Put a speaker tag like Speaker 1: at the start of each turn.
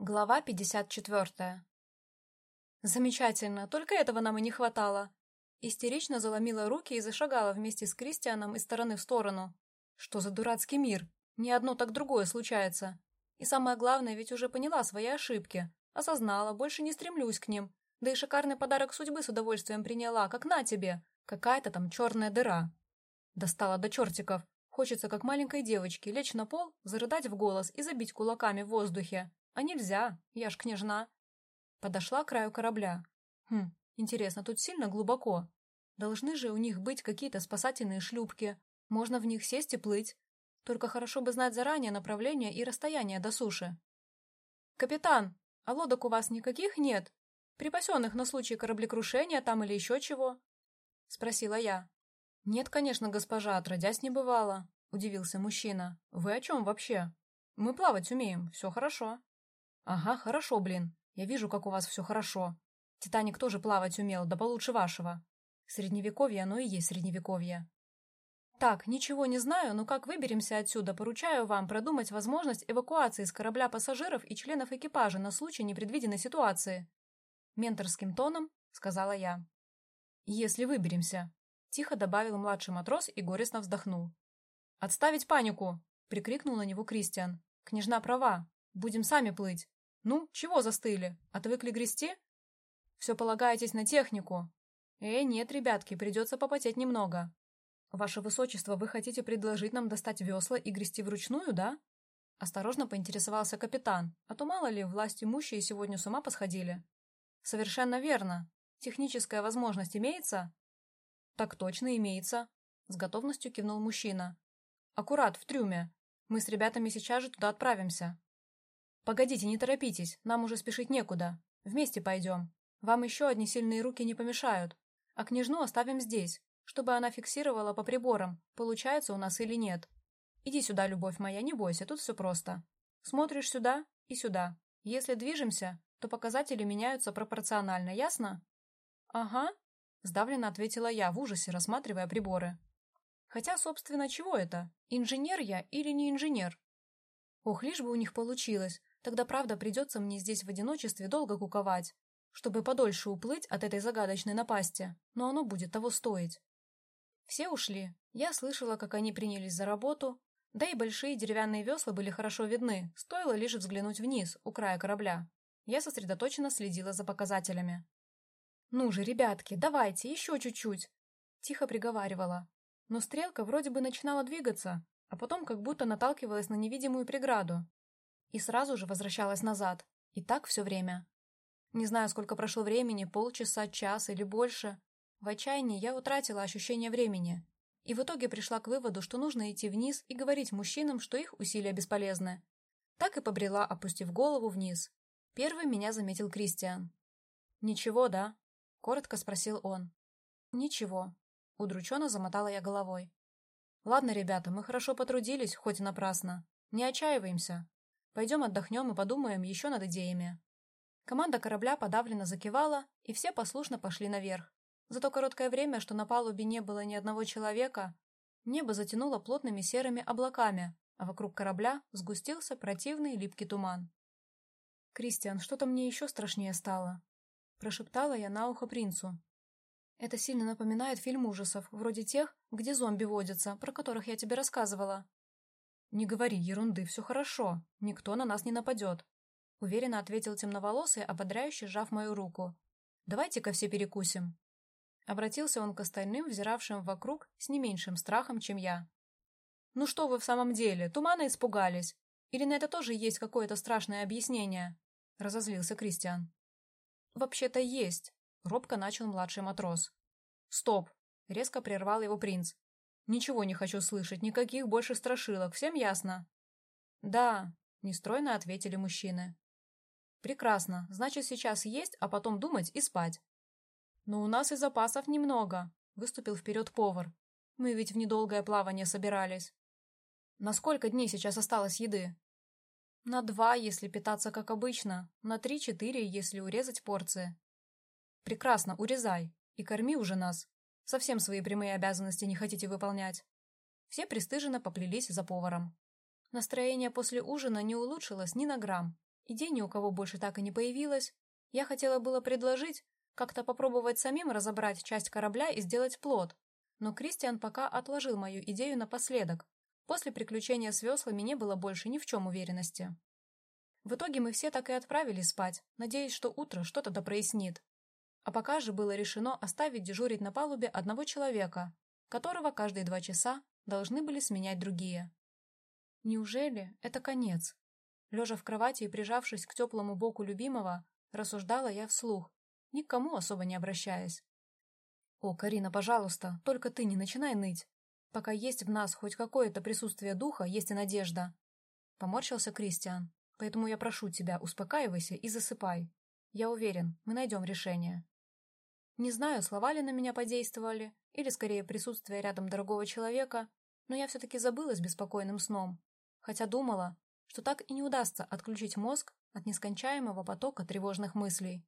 Speaker 1: Глава 54. Замечательно, только этого нам и не хватало. Истерично заломила руки и зашагала вместе с Кристианом из стороны в сторону. Что за дурацкий мир? Ни одно так другое случается. И самое главное, ведь уже поняла свои ошибки. Осознала, больше не стремлюсь к ним. Да и шикарный подарок судьбы с удовольствием приняла, как на тебе. Какая-то там черная дыра. Достала до чертиков. Хочется, как маленькой девочке, лечь на пол, зарыдать в голос и забить кулаками в воздухе. А нельзя, я ж княжна. Подошла к краю корабля. Хм, интересно, тут сильно глубоко. Должны же у них быть какие-то спасательные шлюпки. Можно в них сесть и плыть. Только хорошо бы знать заранее направление и расстояние до суши. «Капитан, а лодок у вас никаких нет? Припасенных на случай кораблекрушения там или еще чего?» — спросила я. «Нет, конечно, госпожа, отродясь не бывало», — удивился мужчина. «Вы о чем вообще? Мы плавать умеем, все хорошо». «Ага, хорошо, блин. Я вижу, как у вас все хорошо. Титаник тоже плавать умел, да получше вашего. Средневековье оно и есть средневековье». «Так, ничего не знаю, но как выберемся отсюда, поручаю вам продумать возможность эвакуации с корабля пассажиров и членов экипажа на случай непредвиденной ситуации». Менторским тоном сказала я. «Если выберемся», — тихо добавил младший матрос и горестно вздохнул. «Отставить панику!» — прикрикнул на него Кристиан. «Княжна права. Будем сами плыть. «Ну, чего застыли? Отвыкли грести?» «Все полагаетесь на технику?» «Э, нет, ребятки, придется попотеть немного». «Ваше высочество, вы хотите предложить нам достать весла и грести вручную, да?» Осторожно поинтересовался капитан, а то мало ли, власть имущие сегодня с ума посходили. «Совершенно верно. Техническая возможность имеется?» «Так точно имеется», — с готовностью кивнул мужчина. «Аккурат, в трюме. Мы с ребятами сейчас же туда отправимся. «Погодите, не торопитесь, нам уже спешить некуда. Вместе пойдем. Вам еще одни сильные руки не помешают. А княжну оставим здесь, чтобы она фиксировала по приборам, получается у нас или нет. Иди сюда, любовь моя, не бойся, тут все просто. Смотришь сюда и сюда. Если движемся, то показатели меняются пропорционально, ясно?» «Ага», — сдавленно ответила я, в ужасе рассматривая приборы. «Хотя, собственно, чего это? Инженер я или не инженер?» Ох, лишь бы у них получилось, Тогда, правда, придется мне здесь в одиночестве долго куковать, чтобы подольше уплыть от этой загадочной напасти, но оно будет того стоить. Все ушли. Я слышала, как они принялись за работу, да и большие деревянные весла были хорошо видны, стоило лишь взглянуть вниз, у края корабля. Я сосредоточенно следила за показателями. «Ну же, ребятки, давайте, еще чуть-чуть!» Тихо приговаривала. Но стрелка вроде бы начинала двигаться, а потом как будто наталкивалась на невидимую преграду, и сразу же возвращалась назад. И так все время. Не знаю, сколько прошло времени, полчаса, час или больше. В отчаянии я утратила ощущение времени. И в итоге пришла к выводу, что нужно идти вниз и говорить мужчинам, что их усилия бесполезны. Так и побрела, опустив голову вниз. Первым меня заметил Кристиан. «Ничего, да?» — коротко спросил он. «Ничего». Удрученно замотала я головой. «Ладно, ребята, мы хорошо потрудились, хоть и напрасно. Не отчаиваемся. Пойдем отдохнем и подумаем еще над идеями. Команда корабля подавленно закивала, и все послушно пошли наверх. За то короткое время, что на палубе не было ни одного человека, небо затянуло плотными серыми облаками, а вокруг корабля сгустился противный липкий туман. «Кристиан, что-то мне еще страшнее стало», — прошептала я на ухо принцу. «Это сильно напоминает фильм ужасов, вроде тех, где зомби водятся, про которых я тебе рассказывала. «Не говори ерунды, все хорошо. Никто на нас не нападет», — уверенно ответил темноволосый, ободряюще сжав мою руку. «Давайте-ка все перекусим». Обратился он к остальным, взиравшим вокруг с не меньшим страхом, чем я. «Ну что вы в самом деле, тумана испугались? Или на это тоже есть какое-то страшное объяснение?» — разозлился Кристиан. «Вообще-то есть», — робко начал младший матрос. «Стоп!» — резко прервал его принц. Ничего не хочу слышать, никаких больше страшилок, всем ясно? Да, нестройно ответили мужчины. Прекрасно, значит сейчас есть, а потом думать и спать. Но у нас и запасов немного, выступил вперед повар. Мы ведь в недолгое плавание собирались. На сколько дней сейчас осталось еды? На два, если питаться как обычно, на три-четыре, если урезать порции. Прекрасно, урезай. И корми уже нас. Совсем свои прямые обязанности не хотите выполнять. Все пристыженно поплелись за поваром. Настроение после ужина не улучшилось ни на грамм, Идей ни у кого больше так и не появилось. Я хотела было предложить как-то попробовать самим разобрать часть корабля и сделать плод, но Кристиан пока отложил мою идею напоследок. После приключения с веслами не было больше ни в чем уверенности. В итоге мы все так и отправились спать, надеясь, что утро что-то да прояснит. А пока же было решено оставить дежурить на палубе одного человека, которого каждые два часа должны были сменять другие. Неужели это конец? Лежа в кровати и прижавшись к теплому боку любимого, рассуждала я вслух, никому особо не обращаясь. «О, Карина, пожалуйста, только ты не начинай ныть. Пока есть в нас хоть какое-то присутствие духа, есть и надежда». Поморщился Кристиан. «Поэтому я прошу тебя, успокаивайся и засыпай. Я уверен, мы найдем решение». Не знаю, слова ли на меня подействовали, или скорее присутствие рядом дорогого человека, но я все-таки забылась беспокойным сном, хотя думала, что так и не удастся отключить мозг от нескончаемого потока тревожных мыслей.